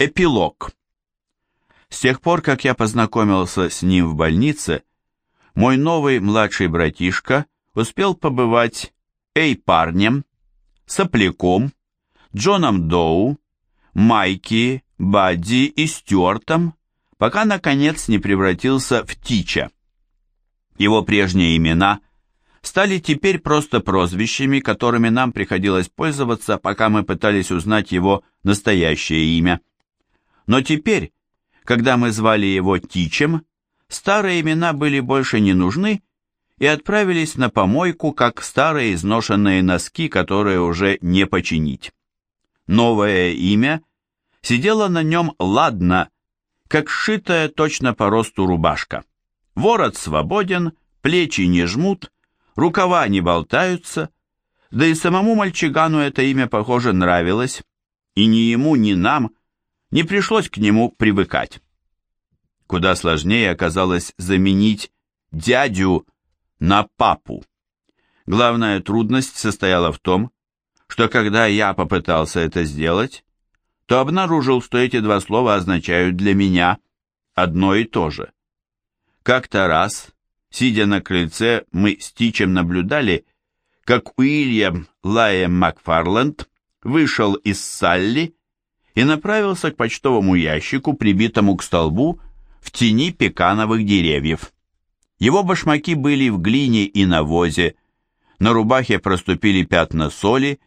Эпилог. С тех пор, как я познакомился с ним в больнице, мой новый младший братишка успел побывать Эй парнем, Сопляком, Джоном Доу, Майки, Бадди и Стюартом, пока, наконец, не превратился в Тича. Его прежние имена стали теперь просто прозвищами, которыми нам приходилось пользоваться, пока мы пытались узнать его настоящее имя. Но теперь, когда мы звали его Тичем, старые имена были больше не нужны и отправились на помойку, как старые изношенные носки, которые уже не починить. Новое имя сидело на нем ладно, как сшитая точно по росту рубашка. Ворот свободен, плечи не жмут, рукава не болтаются, да и самому мальчигану это имя, похоже, нравилось, и ни ему, ни нам не пришлось к нему привыкать. Куда сложнее оказалось заменить дядю на папу. Главная трудность состояла в том, что когда я попытался это сделать, то обнаружил, что эти два слова означают для меня одно и то же. Как-то раз, сидя на крыльце, мы с Тичем наблюдали, как Уильям Лайем Макфарленд вышел из Салли и направился к почтовому ящику, прибитому к столбу в тени пекановых деревьев. Его башмаки были в глине и навозе, на рубахе проступили пятна соли,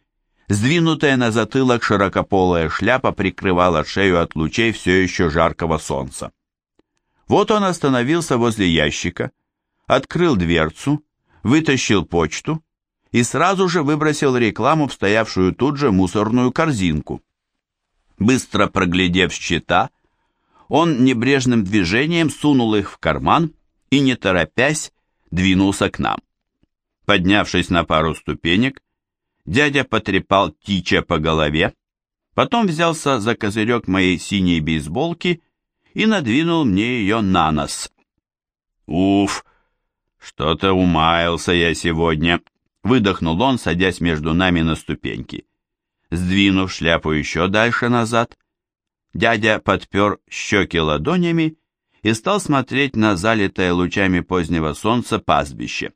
сдвинутая на затылок широкополая шляпа прикрывала шею от лучей все еще жаркого солнца. Вот он остановился возле ящика, открыл дверцу, вытащил почту и сразу же выбросил рекламу в стоявшую тут же мусорную корзинку. Быстро проглядев счета, он небрежным движением сунул их в карман и, не торопясь, двинулся к нам. Поднявшись на пару ступенек, дядя потрепал Тича по голове, потом взялся за козырек моей синей бейсболки и надвинул мне ее на нос. «Уф, что-то умаялся я сегодня», — выдохнул он, садясь между нами на ступеньки. Сдвинув шляпу еще дальше назад, Дядя подпер щеки ладонями и стал смотреть на залитое лучами позднего солнца пастбище.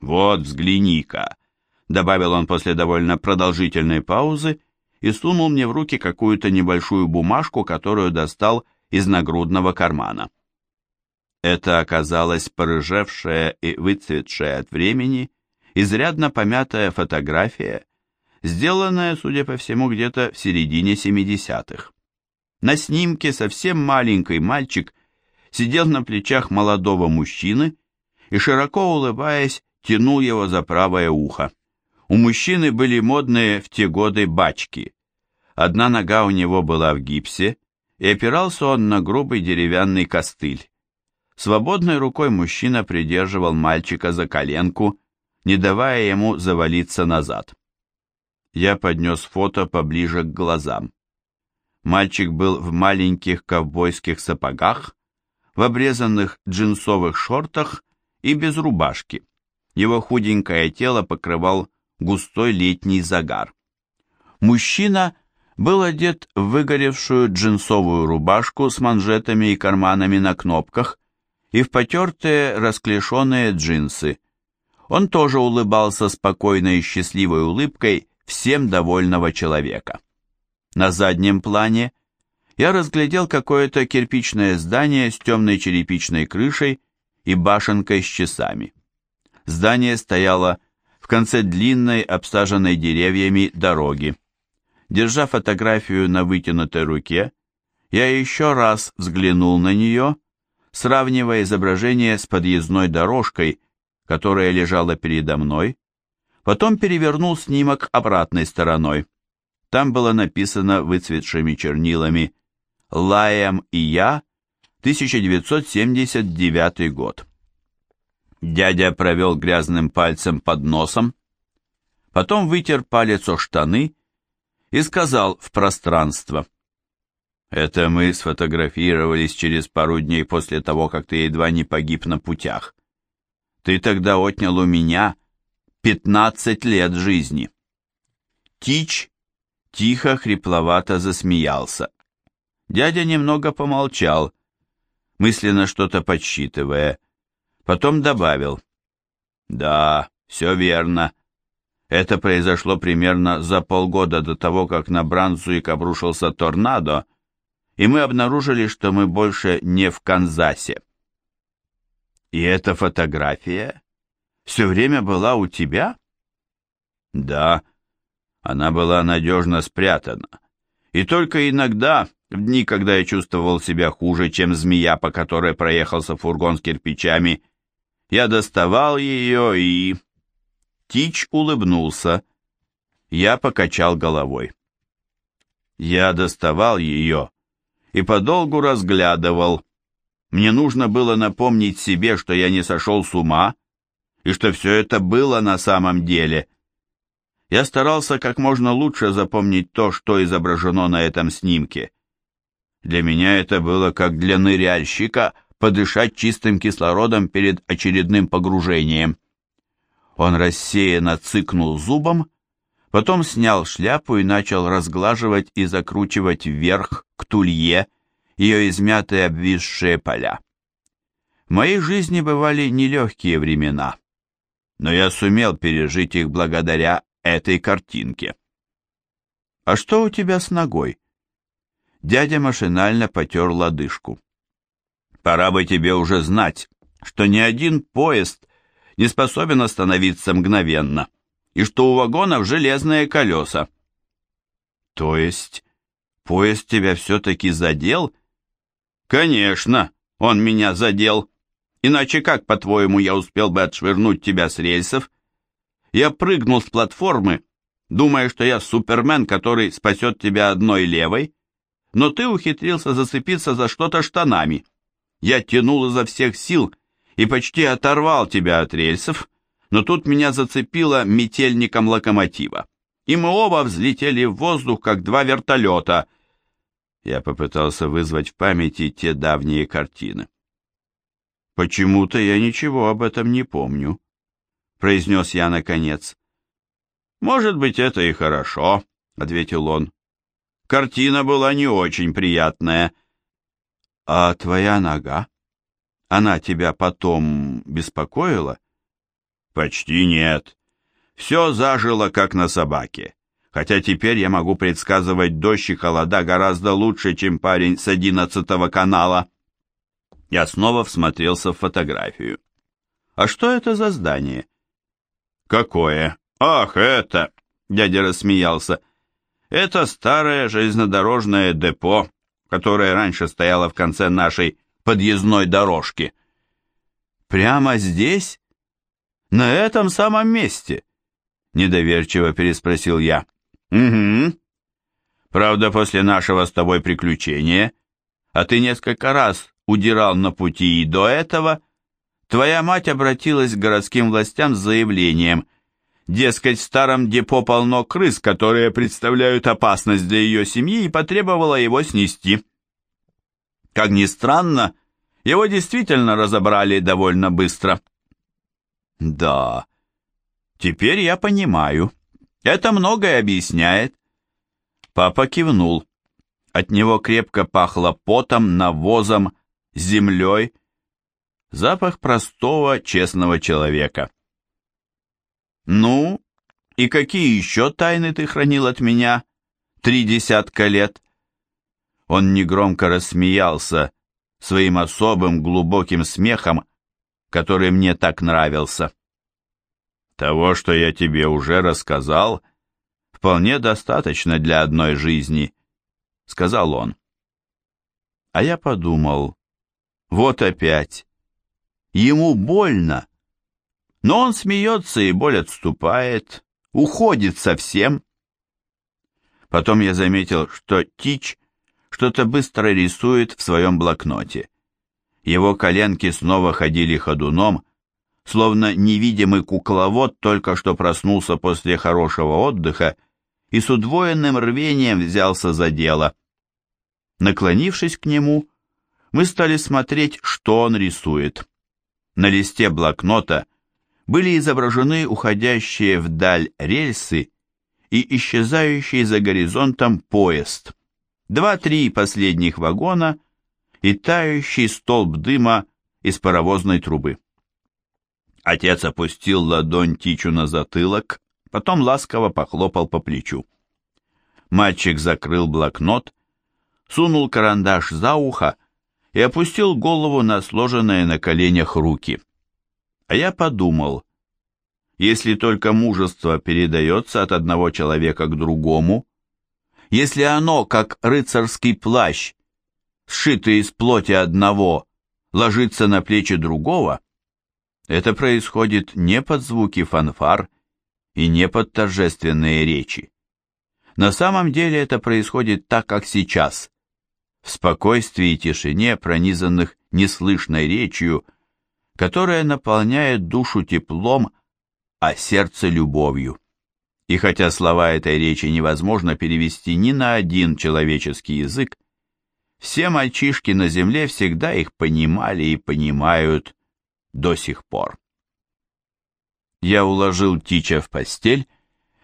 «Вот, взгляни-ка», — добавил он после довольно продолжительной паузы и сунул мне в руки какую-то небольшую бумажку, которую достал из нагрудного кармана. Это оказалась порыжевшая и выцветшая от времени, изрядно помятая фотография, сделанная, судя по всему, где-то в середине 70-х. На снимке совсем маленький мальчик сидел на плечах молодого мужчины и, широко улыбаясь, тянул его за правое ухо. У мужчины были модные в те годы бачки. Одна нога у него была в гипсе, и опирался он на грубый деревянный костыль. Свободной рукой мужчина придерживал мальчика за коленку, не давая ему завалиться назад. Я поднес фото поближе к глазам. Мальчик был в маленьких ковбойских сапогах, в обрезанных джинсовых шортах и без рубашки. Его худенькое тело покрывал густой летний загар. Мужчина был одет в выгоревшую джинсовую рубашку с манжетами и карманами на кнопках и в потертые расклешенные джинсы. Он тоже улыбался спокойной и счастливой улыбкой всем довольного человека. На заднем плане я разглядел какое-то кирпичное здание с темной черепичной крышей и башенкой с часами. Здание стояло в конце длинной, обсаженной деревьями дороги. Держа фотографию на вытянутой руке, я еще раз взглянул на нее, сравнивая изображение с подъездной дорожкой, которая лежала передо мной, потом перевернул снимок обратной стороной. Там было написано выцветшими чернилами «Лаем и я, 1979 год». Дядя провел грязным пальцем под носом, потом вытер палец о штаны и сказал в пространство. «Это мы сфотографировались через пару дней после того, как ты едва не погиб на путях. Ты тогда отнял у меня пятнадцать лет жизни». Тич тихо, хрипловато засмеялся. Дядя немного помолчал, мысленно что-то подсчитывая. Потом добавил. «Да, все верно. Это произошло примерно за полгода до того, как на Брансуик обрушился торнадо, и мы обнаружили, что мы больше не в Канзасе. И эта фотография все время была у тебя? Да, она была надежно спрятана. И только иногда, в дни, когда я чувствовал себя хуже, чем змея, по которой проехался фургон с кирпичами, я доставал ее и... Тич улыбнулся. Я покачал головой. Я доставал ее и подолгу разглядывал. Мне нужно было напомнить себе, что я не сошел с ума, и что все это было на самом деле. Я старался как можно лучше запомнить то, что изображено на этом снимке. Для меня это было как для ныряльщика подышать чистым кислородом перед очередным погружением. Он рассеянно цыкнул зубом, потом снял шляпу и начал разглаживать и закручивать вверх к тулье ее измятые обвисшие поля. В моей жизни бывали нелегкие времена, но я сумел пережить их благодаря этой картинке. «А что у тебя с ногой?» Дядя машинально потер лодыжку. «Пора бы тебе уже знать, что ни один поезд не способен остановиться мгновенно, и что у вагонов железные колеса. То есть поезд тебя все-таки задел? Конечно, он меня задел. Иначе как, по-твоему, я успел бы отшвырнуть тебя с рельсов? Я прыгнул с платформы, думая, что я супермен, который спасет тебя одной левой, но ты ухитрился зацепиться за что-то штанами. Я тянул изо всех сил, и почти оторвал тебя от рельсов, но тут меня зацепило метельником локомотива, и мы оба взлетели в воздух, как два вертолета. Я попытался вызвать в памяти те давние картины. «Почему-то я ничего об этом не помню», — произнес я наконец. «Может быть, это и хорошо», — ответил он. «Картина была не очень приятная». «А твоя нога?» Она тебя потом беспокоила? Почти нет. Все зажило, как на собаке. Хотя теперь я могу предсказывать дождь и холода гораздо лучше, чем парень с одиннадцатого канала. Я снова всмотрелся в фотографию. А что это за здание? Какое? Ах, это... Дядя рассмеялся. Это старое железнодорожное депо, которое раньше стояло в конце нашей подъездной дорожки. Прямо здесь? На этом самом месте? Недоверчиво переспросил я. Угу. Правда, после нашего с тобой приключения, а ты несколько раз удирал на пути и до этого, твоя мать обратилась к городским властям с заявлением, дескать, в старом депо полно крыс, которые представляют опасность для ее семьи, и потребовала его снести. Как ни странно, его действительно разобрали довольно быстро. Да, теперь я понимаю. Это многое объясняет. Папа кивнул. От него крепко пахло потом, навозом, землей. Запах простого, честного человека. «Ну, и какие еще тайны ты хранил от меня три десятка лет?» Он негромко рассмеялся своим особым глубоким смехом, который мне так нравился. Того, что я тебе уже рассказал, вполне достаточно для одной жизни, сказал он. А я подумал, вот опять, ему больно, но он смеется и боль отступает, уходит совсем. Потом я заметил, что Тич что-то быстро рисует в своем блокноте. Его коленки снова ходили ходуном, словно невидимый кукловод только что проснулся после хорошего отдыха и с удвоенным рвением взялся за дело. Наклонившись к нему, мы стали смотреть, что он рисует. На листе блокнота были изображены уходящие вдаль рельсы и исчезающий за горизонтом поезд – два-три последних вагона и тающий столб дыма из паровозной трубы. Отец опустил ладонь Тичу на затылок, потом ласково похлопал по плечу. Мальчик закрыл блокнот, сунул карандаш за ухо и опустил голову на сложенные на коленях руки. А я подумал, если только мужество передается от одного человека к другому, если оно, как рыцарский плащ, сшитый из плоти одного, ложится на плечи другого, это происходит не под звуки фанфар и не под торжественные речи. На самом деле это происходит так, как сейчас, в спокойствии и тишине, пронизанных неслышной речью, которая наполняет душу теплом, а сердце любовью. И хотя слова этой речи невозможно перевести ни на один человеческий язык, все мальчишки на земле всегда их понимали и понимают до сих пор. Я уложил Тича в постель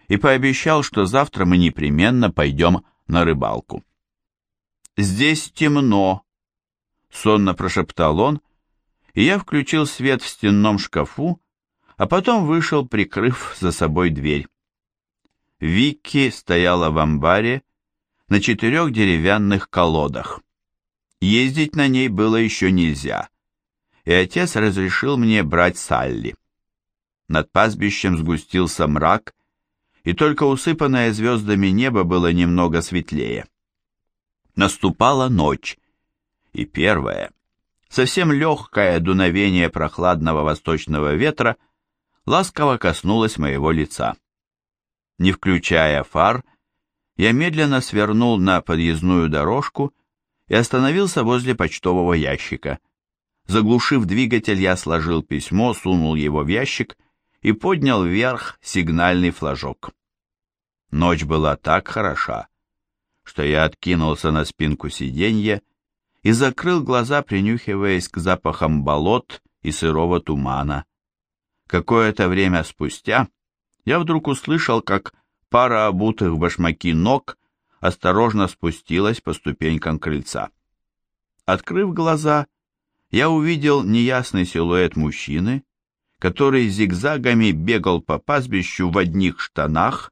и пообещал, что завтра мы непременно пойдем на рыбалку. «Здесь темно», — сонно прошептал он, и я включил свет в стенном шкафу, а потом вышел, прикрыв за собой дверь. Вики стояла в амбаре на четырех деревянных колодах. Ездить на ней было еще нельзя, и отец разрешил мне брать Салли. Над пастбищем сгустился мрак, и только усыпанное звездами небо было немного светлее. Наступала ночь, и первое, совсем легкое дуновение прохладного восточного ветра ласково коснулось моего лица. Не включая фар, я медленно свернул на подъездную дорожку и остановился возле почтового ящика. Заглушив двигатель, я сложил письмо, сунул его в ящик и поднял вверх сигнальный флажок. Ночь была так хороша, что я откинулся на спинку сиденья и закрыл глаза, принюхиваясь к запахам болот и сырого тумана. Какое-то время спустя я вдруг услышал, как пара обутых в башмаки ног осторожно спустилась по ступенькам крыльца. Открыв глаза, я увидел неясный силуэт мужчины, который зигзагами бегал по пастбищу в одних штанах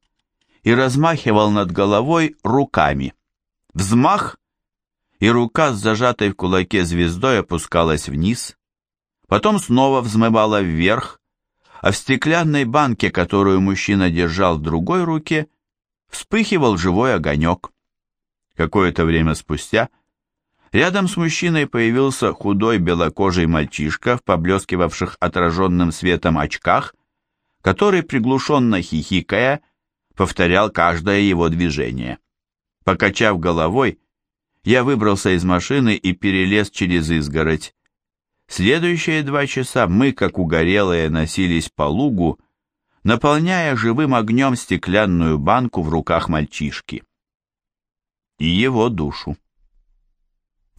и размахивал над головой руками. Взмах, и рука с зажатой в кулаке звездой опускалась вниз, потом снова взмывала вверх, а в стеклянной банке, которую мужчина держал в другой руке, вспыхивал живой огонек. Какое-то время спустя рядом с мужчиной появился худой белокожий мальчишка в поблескивавших отраженным светом очках, который, приглушенно хихикая, повторял каждое его движение. Покачав головой, я выбрался из машины и перелез через изгородь. Следующие два часа мы, как угорелые, носились по лугу, наполняя живым огнем стеклянную банку в руках мальчишки. И его душу.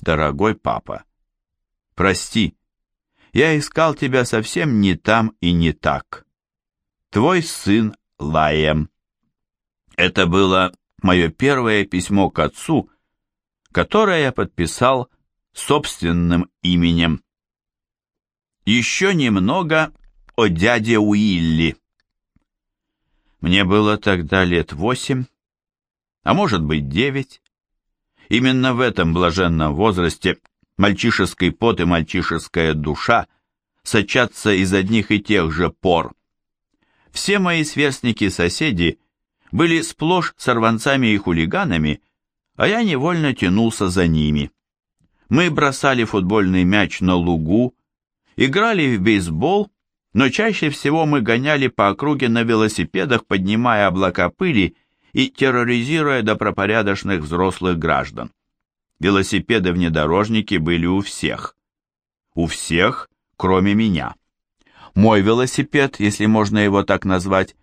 Дорогой папа, прости, я искал тебя совсем не там и не так. Твой сын Лаем. Это было мое первое письмо к отцу, которое я подписал собственным именем. Еще немного о дяде Уилли. Мне было тогда лет восемь, а может быть девять. Именно в этом блаженном возрасте мальчишеский пот и мальчишеская душа сочатся из одних и тех же пор. Все мои сверстники-соседи были сплошь сорванцами и хулиганами, а я невольно тянулся за ними. Мы бросали футбольный мяч на лугу, играли в бейсбол, но чаще всего мы гоняли по округе на велосипедах, поднимая облака пыли и терроризируя добропорядочных взрослых граждан. Велосипеды-внедорожники были у всех. У всех, кроме меня. Мой велосипед, если можно его так назвать,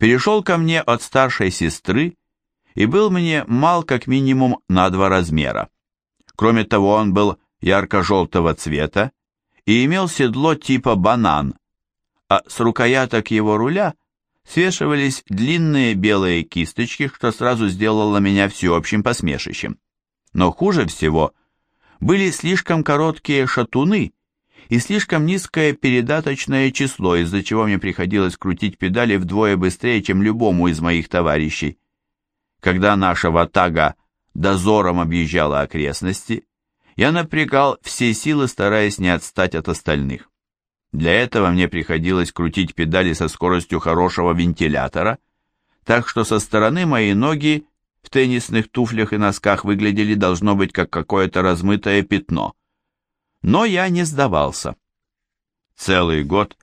перешел ко мне от старшей сестры и был мне мал как минимум на два размера. Кроме того, он был ярко-желтого цвета и имел седло типа банан, а с рукояток его руля свешивались длинные белые кисточки, что сразу сделало меня всеобщим посмешищем. Но хуже всего были слишком короткие шатуны и слишком низкое передаточное число, из-за чего мне приходилось крутить педали вдвое быстрее, чем любому из моих товарищей. Когда наша ватага дозором объезжала окрестности, я напрягал все силы, стараясь не отстать от остальных. Для этого мне приходилось крутить педали со скоростью хорошего вентилятора, так что со стороны мои ноги в теннисных туфлях и носках выглядели должно быть как какое-то размытое пятно. Но я не сдавался. Целый год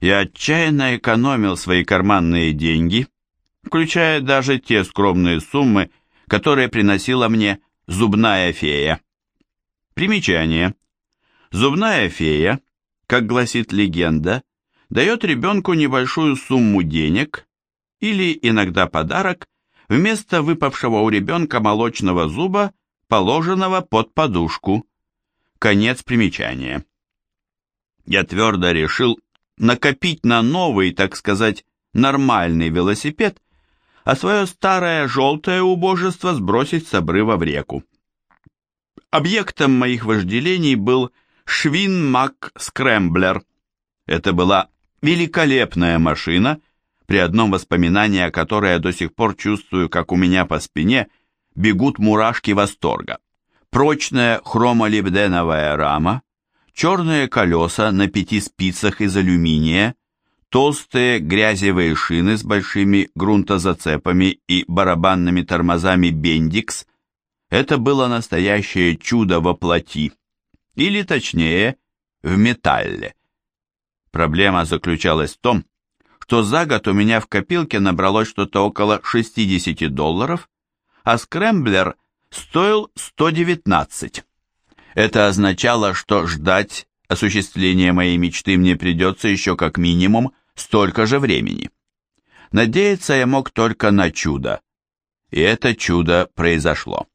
я отчаянно экономил свои карманные деньги, включая даже те скромные суммы, которые приносила мне зубная фея. Примечание. Зубная фея, как гласит легенда, дает ребенку небольшую сумму денег или иногда подарок вместо выпавшего у ребенка молочного зуба, положенного под подушку. Конец примечания. Я твердо решил накопить на новый, так сказать, нормальный велосипед, а свое старое желтое убожество сбросить с обрыва в реку. Объектом моих вожделений был Швин Мак Скрэмблер. Это была великолепная машина, при одном воспоминании о которой я до сих пор чувствую, как у меня по спине бегут мурашки восторга. Прочная хромолибденовая рама, черные колеса на пяти спицах из алюминия, толстые грязевые шины с большими грунтозацепами и барабанными тормозами Бендикс – это было настоящее чудо во плоти, или точнее, в металле. Проблема заключалась в том, что за год у меня в копилке набралось что-то около 60 долларов, а скрэмблер стоил 119. Это означало, что ждать осуществления моей мечты мне придется еще как минимум столько же времени. Надеяться я мог только на чудо. И это чудо произошло.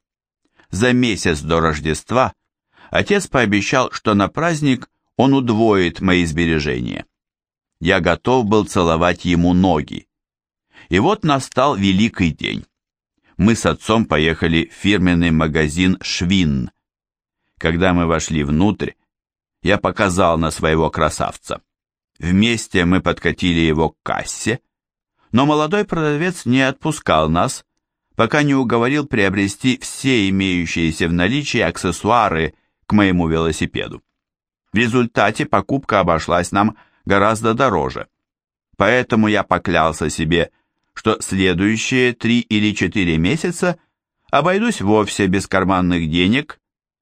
За месяц до Рождества отец пообещал, что на праздник он удвоит мои сбережения я готов был целовать ему ноги. И вот настал великий день. Мы с отцом поехали в фирменный магазин «Швин». Когда мы вошли внутрь, я показал на своего красавца. Вместе мы подкатили его к кассе, но молодой продавец не отпускал нас, пока не уговорил приобрести все имеющиеся в наличии аксессуары к моему велосипеду. В результате покупка обошлась нам гораздо дороже. Поэтому я поклялся себе, что следующие три или четыре месяца обойдусь вовсе без карманных денег,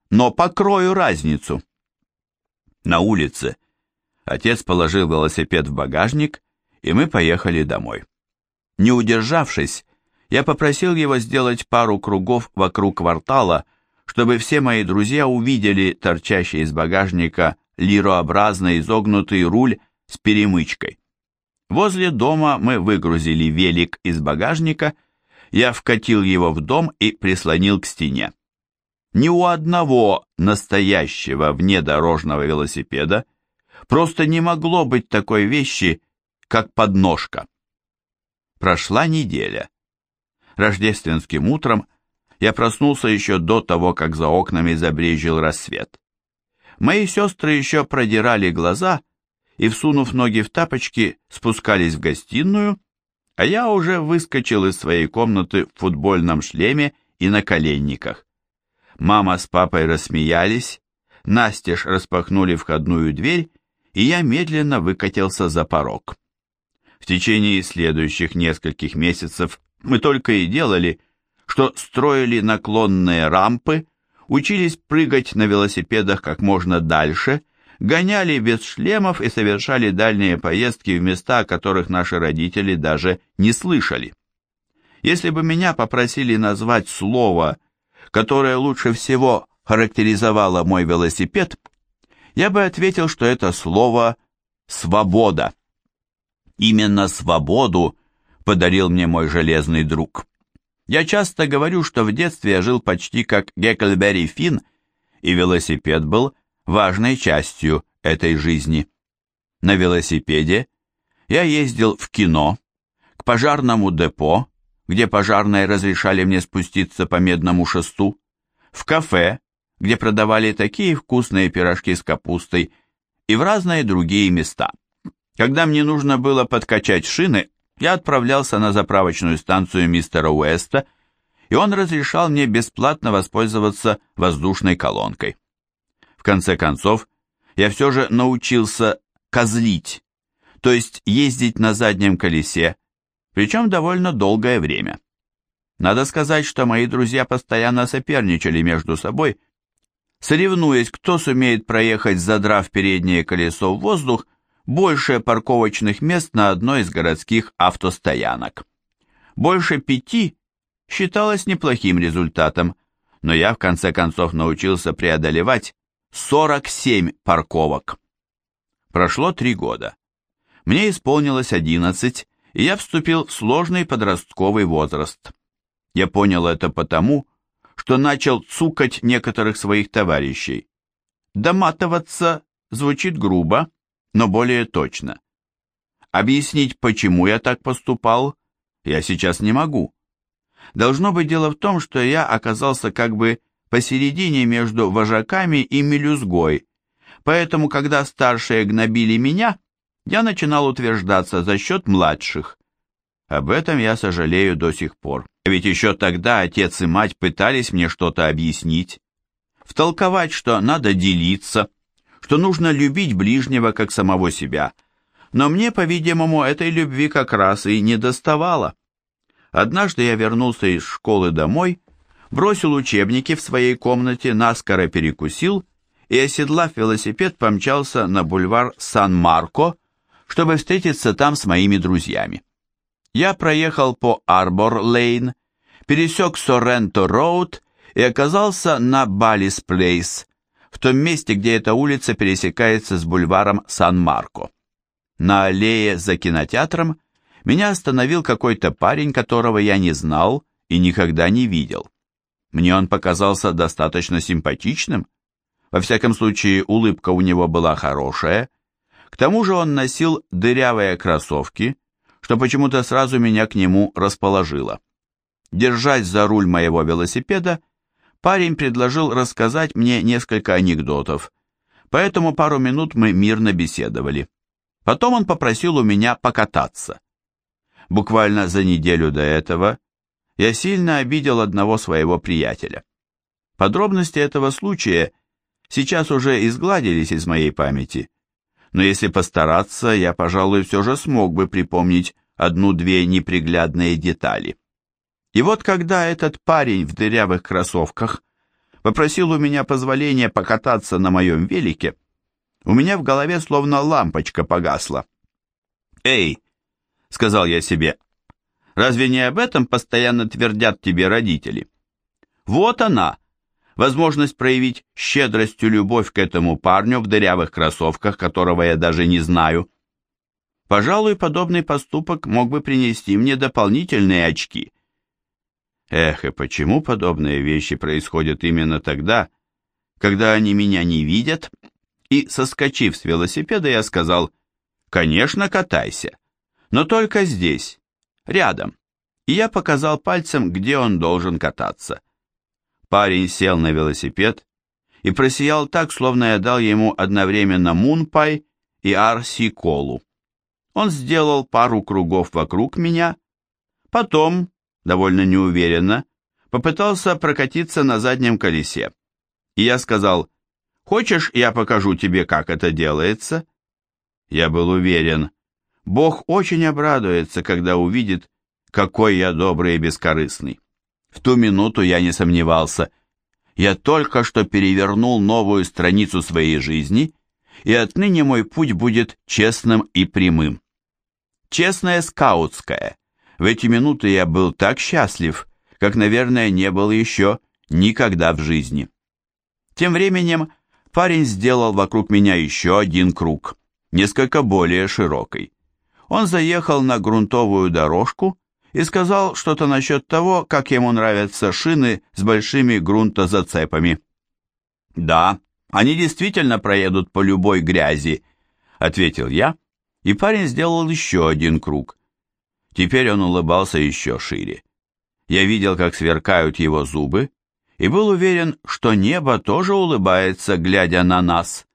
но покрою разницу. На улице отец положил велосипед в багажник, и мы поехали домой. Не удержавшись, я попросил его сделать пару кругов вокруг квартала, чтобы все мои друзья увидели торчащий из багажника лирообразно изогнутый руль с перемычкой. Возле дома мы выгрузили велик из багажника, я вкатил его в дом и прислонил к стене. Ни у одного настоящего внедорожного велосипеда просто не могло быть такой вещи, как подножка. Прошла неделя. Рождественским утром я проснулся еще до того, как за окнами забрежил рассвет. Мои сестры еще продирали глаза, и, всунув ноги в тапочки, спускались в гостиную, а я уже выскочил из своей комнаты в футбольном шлеме и на коленниках. Мама с папой рассмеялись, настежь распахнули входную дверь, и я медленно выкатился за порог. В течение следующих нескольких месяцев мы только и делали, что строили наклонные рампы, учились прыгать на велосипедах как можно дальше – гоняли без шлемов и совершали дальние поездки в места, о которых наши родители даже не слышали. Если бы меня попросили назвать слово, которое лучше всего характеризовало мой велосипед, я бы ответил, что это слово «свобода». Именно свободу подарил мне мой железный друг. Я часто говорю, что в детстве я жил почти как Геккельберри Финн, и велосипед был важной частью этой жизни. На велосипеде я ездил в кино, к пожарному депо, где пожарные разрешали мне спуститься по медному шесту, в кафе, где продавали такие вкусные пирожки с капустой, и в разные другие места. Когда мне нужно было подкачать шины, я отправлялся на заправочную станцию мистера Уэста, и он разрешал мне бесплатно воспользоваться воздушной колонкой. Конце концов, я все же научился козлить, то есть ездить на заднем колесе, причем довольно долгое время. Надо сказать, что мои друзья постоянно соперничали между собой, соревнуясь, кто сумеет проехать, задрав переднее колесо в воздух, больше парковочных мест на одной из городских автостоянок. Больше пяти считалось неплохим результатом, но я в конце концов научился преодолевать 47 парковок. Прошло три года. Мне исполнилось 11, и я вступил в сложный подростковый возраст. Я понял это потому, что начал цукать некоторых своих товарищей. Доматываться звучит грубо, но более точно. Объяснить, почему я так поступал, я сейчас не могу. Должно быть дело в том, что я оказался как бы посередине между вожаками и мелюзгой, поэтому, когда старшие гнобили меня, я начинал утверждаться за счет младших. Об этом я сожалею до сих пор. Ведь еще тогда отец и мать пытались мне что-то объяснить, втолковать, что надо делиться, что нужно любить ближнего как самого себя. Но мне, по-видимому, этой любви как раз и не доставало. Однажды я вернулся из школы домой, бросил учебники в своей комнате, наскоро перекусил и, оседлав велосипед, помчался на бульвар Сан-Марко, чтобы встретиться там с моими друзьями. Я проехал по Арбор-Лейн, пересек Соренто-Роуд и оказался на Баллис-Плейс, в том месте, где эта улица пересекается с бульваром Сан-Марко. На аллее за кинотеатром меня остановил какой-то парень, которого я не знал и никогда не видел. Мне он показался достаточно симпатичным. Во всяком случае, улыбка у него была хорошая. К тому же он носил дырявые кроссовки, что почему-то сразу меня к нему расположило. Держась за руль моего велосипеда, парень предложил рассказать мне несколько анекдотов, поэтому пару минут мы мирно беседовали. Потом он попросил у меня покататься. Буквально за неделю до этого я сильно обидел одного своего приятеля. Подробности этого случая сейчас уже изгладились из моей памяти, но если постараться, я, пожалуй, все же смог бы припомнить одну-две неприглядные детали. И вот когда этот парень в дырявых кроссовках попросил у меня позволения покататься на моем велике, у меня в голове словно лампочка погасла. «Эй!» — сказал я себе. «Разве не об этом постоянно твердят тебе родители? Вот она, возможность проявить щедростью любовь к этому парню в дырявых кроссовках, которого я даже не знаю. Пожалуй, подобный поступок мог бы принести мне дополнительные очки. Эх, и почему подобные вещи происходят именно тогда, когда они меня не видят? И, соскочив с велосипеда, я сказал, «Конечно, катайся, но только здесь, рядом». И я показал пальцем, где он должен кататься. Парень сел на велосипед и просиял так, словно я дал ему одновременно мунпай и арси-колу. Он сделал пару кругов вокруг меня, потом, довольно неуверенно, попытался прокатиться на заднем колесе. И я сказал, «Хочешь, я покажу тебе, как это делается?» Я был уверен, Бог очень обрадуется, когда увидит, какой я добрый и бескорыстный. В ту минуту я не сомневался. Я только что перевернул новую страницу своей жизни, и отныне мой путь будет честным и прямым. Честное скаутское. В эти минуты я был так счастлив, как, наверное, не был еще никогда в жизни. Тем временем парень сделал вокруг меня еще один круг, несколько более широкий. Он заехал на грунтовую дорожку и сказал что-то насчет того, как ему нравятся шины с большими грунтозацепами. «Да, они действительно проедут по любой грязи», — ответил я, и парень сделал еще один круг. Теперь он улыбался еще шире. Я видел, как сверкают его зубы, и был уверен, что небо тоже улыбается, глядя на нас.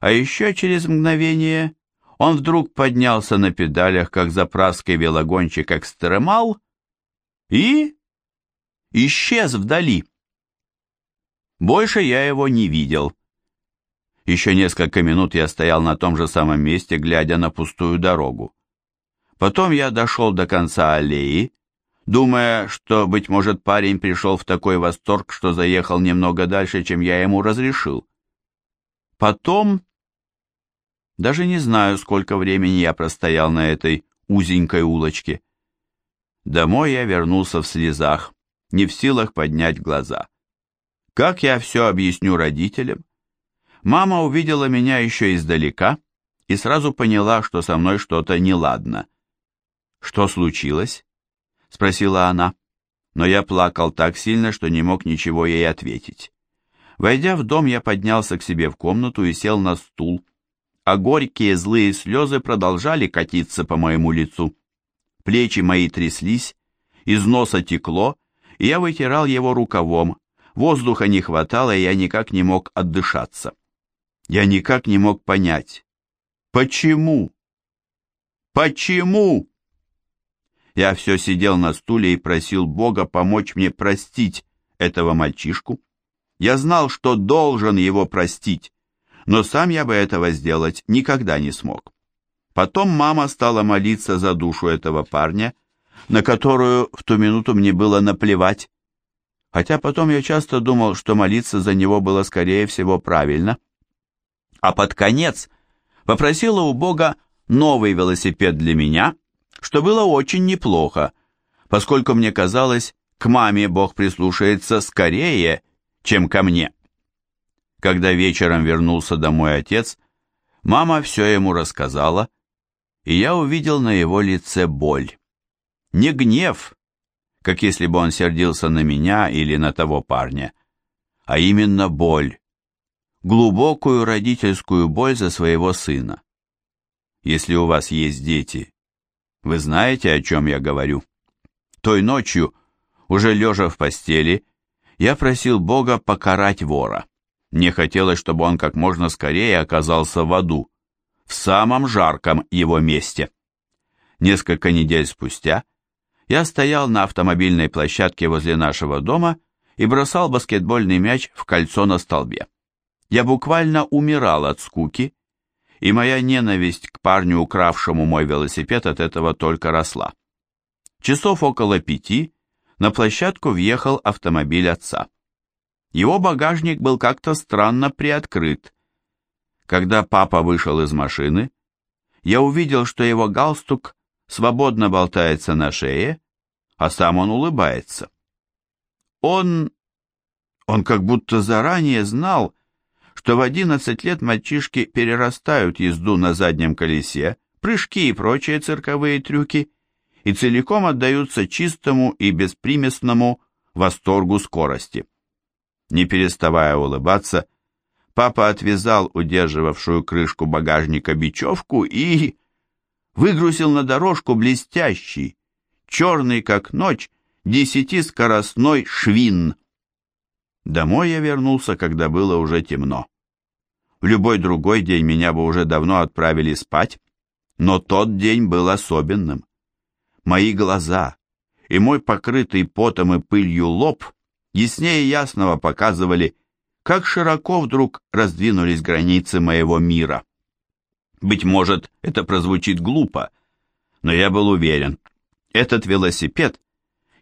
А еще через мгновение он вдруг поднялся на педалях, как заправский велогонщик экстремал, и исчез вдали. Больше я его не видел. Еще несколько минут я стоял на том же самом месте, глядя на пустую дорогу. Потом я дошел до конца аллеи, думая, что, быть может, парень пришел в такой восторг, что заехал немного дальше, чем я ему разрешил. Потом... Даже не знаю, сколько времени я простоял на этой узенькой улочке. Домой я вернулся в слезах, не в силах поднять глаза. Как я все объясню родителям? Мама увидела меня еще издалека и сразу поняла, что со мной что-то неладно. «Что случилось?» — спросила она. Но я плакал так сильно, что не мог ничего ей ответить. Войдя в дом, я поднялся к себе в комнату и сел на стул, а горькие злые слезы продолжали катиться по моему лицу. Плечи мои тряслись, из носа текло, и я вытирал его рукавом, воздуха не хватало, и я никак не мог отдышаться. Я никак не мог понять, почему? Почему? Я все сидел на стуле и просил Бога помочь мне простить этого мальчишку. Я знал, что должен его простить, но сам я бы этого сделать никогда не смог. Потом мама стала молиться за душу этого парня, на которую в ту минуту мне было наплевать. Хотя потом я часто думал, что молиться за него было скорее всего правильно. А под конец попросила у Бога новый велосипед для меня — что было очень неплохо, поскольку мне казалось, к маме Бог прислушается скорее, чем ко мне. Когда вечером вернулся домой отец, мама все ему рассказала, и я увидел на его лице боль. Не гнев, как если бы он сердился на меня или на того парня, а именно боль, глубокую родительскую боль за своего сына. Если у вас есть дети, вы знаете, о чем я говорю? Той ночью, уже лежа в постели, я просил Бога покарать вора. Мне хотелось, чтобы он как можно скорее оказался в аду, в самом жарком его месте. Несколько недель спустя я стоял на автомобильной площадке возле нашего дома и бросал баскетбольный мяч в кольцо на столбе. Я буквально умирал от скуки, и моя ненависть к парню, укравшему мой велосипед, от этого только росла. Часов около пяти на площадку въехал автомобиль отца. Его багажник был как-то странно приоткрыт. Когда папа вышел из машины, я увидел, что его галстук свободно болтается на шее, а сам он улыбается. Он... он как будто заранее знал, что в 11 лет мальчишки перерастают езду на заднем колесе, прыжки и прочие цирковые трюки и целиком отдаются чистому и беспримесному восторгу скорости. Не переставая улыбаться, папа отвязал удерживавшую крышку багажника бечевку и выгрузил на дорожку блестящий, черный как ночь, десятискоростной швин – Домой я вернулся, когда было уже темно. В любой другой день меня бы уже давно отправили спать, но тот день был особенным. Мои глаза и мой покрытый потом и пылью лоб яснее ясного показывали, как широко вдруг раздвинулись границы моего мира. Быть может, это прозвучит глупо, но я был уверен, этот велосипед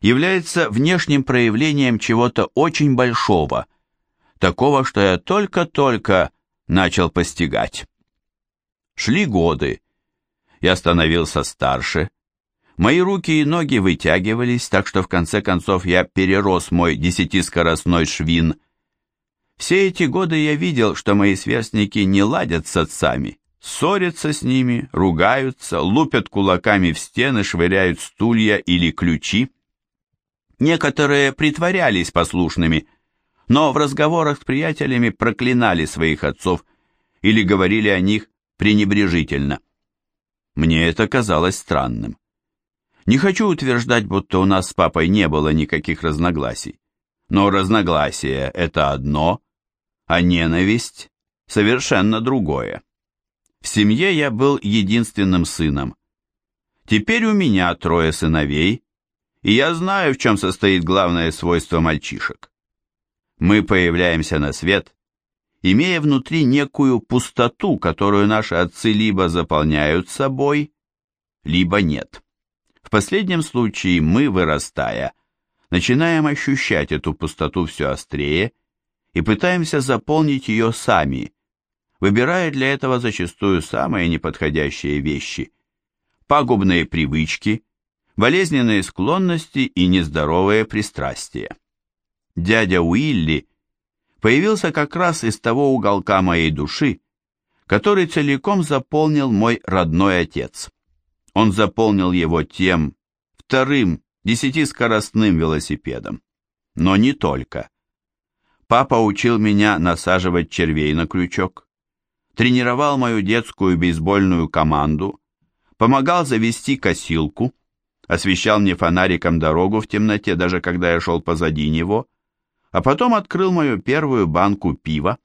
является внешним проявлением чего-то очень большого, такого, что я только-только начал постигать. Шли годы. Я становился старше. Мои руки и ноги вытягивались, так что в конце концов я перерос мой десятискоростной швин. Все эти годы я видел, что мои сверстники не ладят с отцами, ссорятся с ними, ругаются, лупят кулаками в стены, швыряют стулья или ключи. Некоторые притворялись послушными, но в разговорах с приятелями проклинали своих отцов или говорили о них пренебрежительно. Мне это казалось странным. Не хочу утверждать, будто у нас с папой не было никаких разногласий, Но разногласие – это одно, а ненависть – совершенно другое. В семье я был единственным сыном. Теперь у меня трое сыновей, и я знаю, в чем состоит главное свойство мальчишек. Мы появляемся на свет, имея внутри некую пустоту, которую наши отцы либо заполняют собой, либо нет. В последнем случае мы, вырастая, начинаем ощущать эту пустоту все острее и пытаемся заполнить ее сами, выбирая для этого зачастую самые неподходящие вещи – пагубные привычки, болезненные склонности и нездоровые пристрастия. Дядя Уилли появился как раз из того уголка моей души, который целиком заполнил мой родной отец. Он заполнил его тем, вторым, десятискоростным велосипедом. Но не только. Папа учил меня насаживать червей на крючок, тренировал мою детскую бейсбольную команду, помогал завести косилку, освещал мне фонариком дорогу в темноте, даже когда я шел позади него, а потом открыл мою первую банку пива.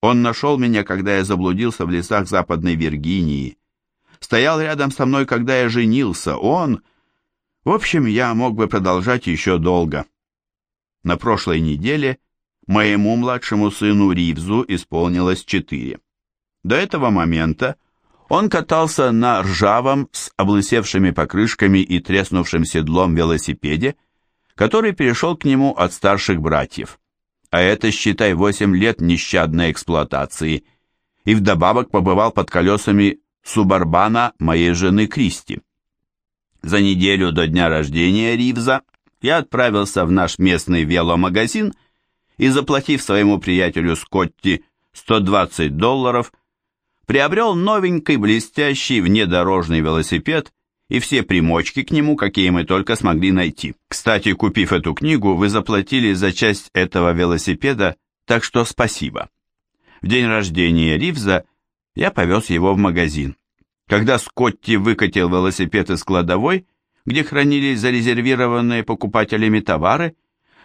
Он нашел меня, когда я заблудился в лесах Западной Виргинии, стоял рядом со мной, когда я женился, он... В общем, я мог бы продолжать еще долго. На прошлой неделе моему младшему сыну Ривзу исполнилось четыре. До этого момента он катался на ржавом с облысевшими покрышками и треснувшим седлом велосипеде, который перешел к нему от старших братьев. А это, считай, восемь лет нещадной эксплуатации. И вдобавок побывал под колесами субарбана моей жены Кристи. За неделю до дня рождения Ривза я отправился в наш местный веломагазин и, заплатив своему приятелю Скотти 120 долларов, приобрел новенький блестящий внедорожный велосипед и все примочки к нему, какие мы только смогли найти. Кстати, купив эту книгу, вы заплатили за часть этого велосипеда, так что спасибо. В день рождения Ривза я повез его в магазин. Когда Скотти выкатил велосипед из кладовой, где хранились зарезервированные покупателями товары,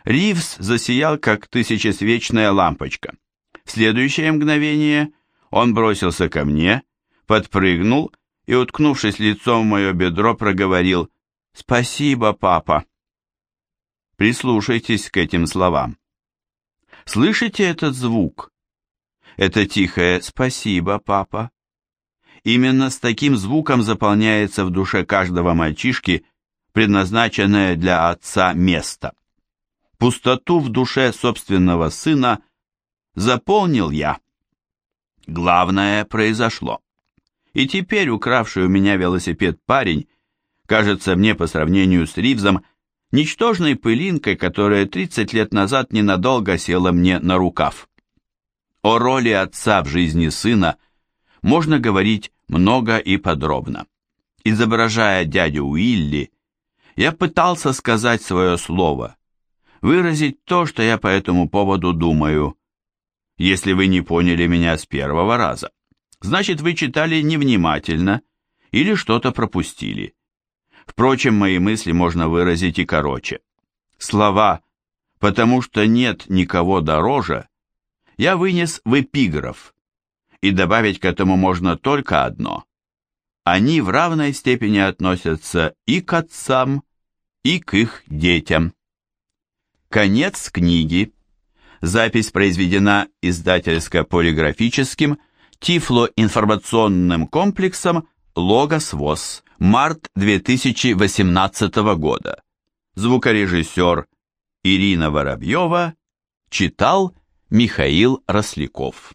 Ривз засиял, как тысячесвечная лампочка. В следующее мгновение он бросился ко мне, подпрыгнул и, уткнувшись лицом в мое бедро, проговорил «Спасибо, папа». Прислушайтесь к этим словам. Слышите этот звук? Это тихое «Спасибо, папа». Именно с таким звуком заполняется в душе каждого мальчишки предназначенное для отца место. Пустоту в душе собственного сына заполнил я. Главное произошло. И теперь укравший у меня велосипед парень кажется мне по сравнению с Ривзом ничтожной пылинкой, которая 30 лет назад ненадолго села мне на рукав. О роли отца в жизни сына можно говорить много и подробно. Изображая дядю Уилли, я пытался сказать свое слово, выразить то, что я по этому поводу думаю, если вы не поняли меня с первого раза, значит вы читали невнимательно или что-то пропустили. Впрочем, мои мысли можно выразить и короче. Слова «потому что нет никого дороже» я вынес в эпиграф, и добавить к этому можно только одно. Они в равной степени относятся и к отцам, и к их детям. Конец книги. Запись произведена издательско-полиграфическим Тифло-информационным комплексом «Логос ВОЗ», март 2018 года. Звукорежиссер Ирина Воробьева читал Михаил Росляков.